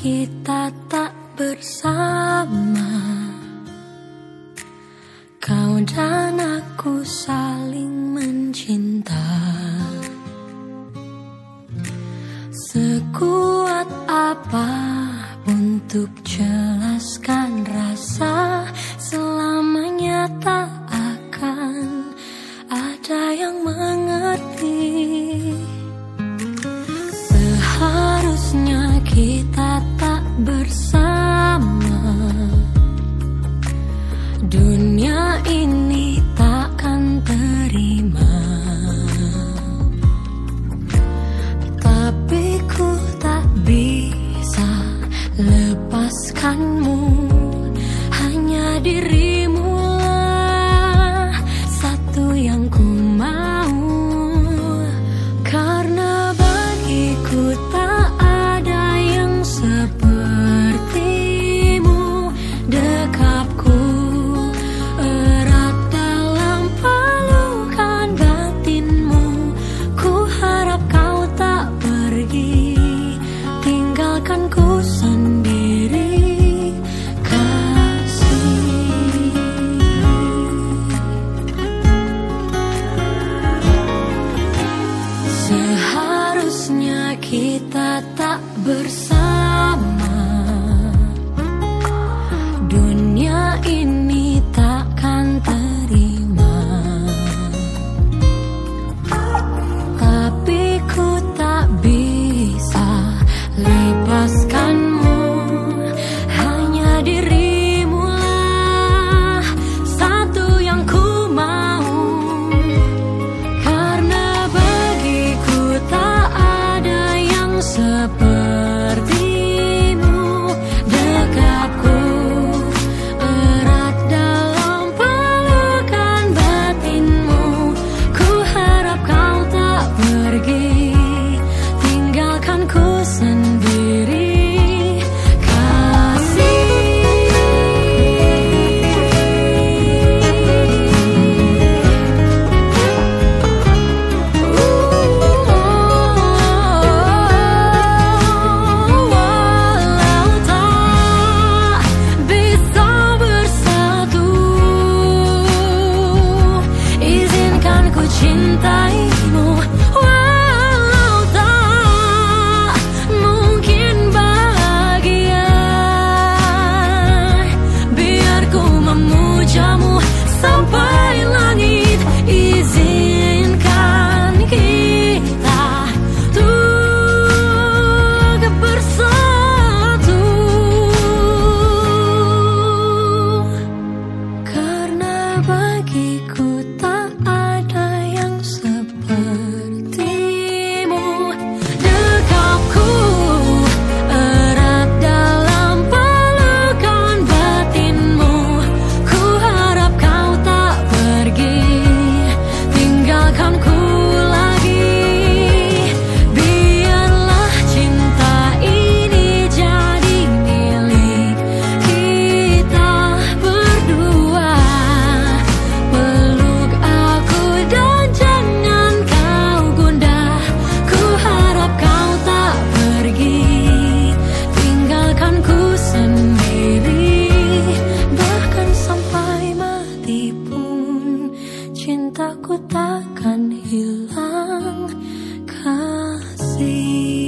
kita tak bersama. Kau dan aku saling mencintai. Dunia ini Tapi ku tak bisa lepaskanmu. kita tak bersama. ku cintaimu. Wow. see.